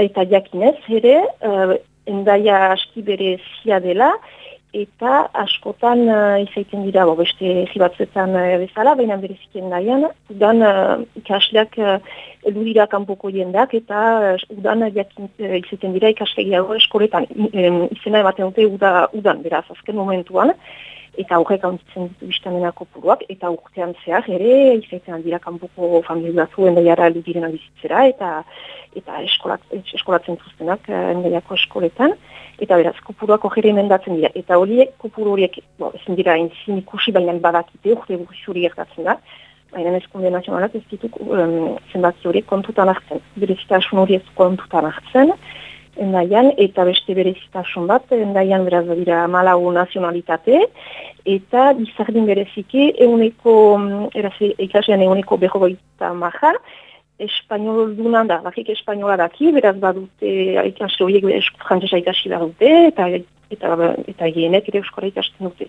Eta jakinez, ere, uh, endaia aski bere zia dela, eta askotan uh, izaiten dira, bo, beste jibatzetan uh, bezala, baina berezik endaian, udan uh, ikasleak uh, eludira kanpoko jendak, eta uh, udan jakin, uh, izaiten dira ikaslegiago eskoletan, izena ematen dute udan, beraz, azken momentuan, eta horrek handitzen ditu biztanena kopuruak, eta urtean zehar ere, izaiten aldira kanpoko familiatu endaiara ludiren bizitzera, eta eta eskolat, eskolatzen zuztenak eh, endaiako eskoletan, eta beraz, kopuruak horre emendatzen dira. Eta horiek, kopuru horiek, ezin dira, entzin ikusi baina badakite, urte zuri gertatzen da, baina eskunde nazionalak ez dituk um, zenbaki horiek kontutan hartzen. Berezitasun horiek kontutan hartzen, endaian, eta beste berezitasun bat, endaian beraz dira malau nazionalitate, eta bizardin bereziki euneko, mm, eraze, ikasean euneko berrogoita maha, espanol dunan da, bakik espainola daki, beraz badute ikasle horiek frantzesa ikasi behar dute, eta eta eta gienek ere euskara ikasten dute.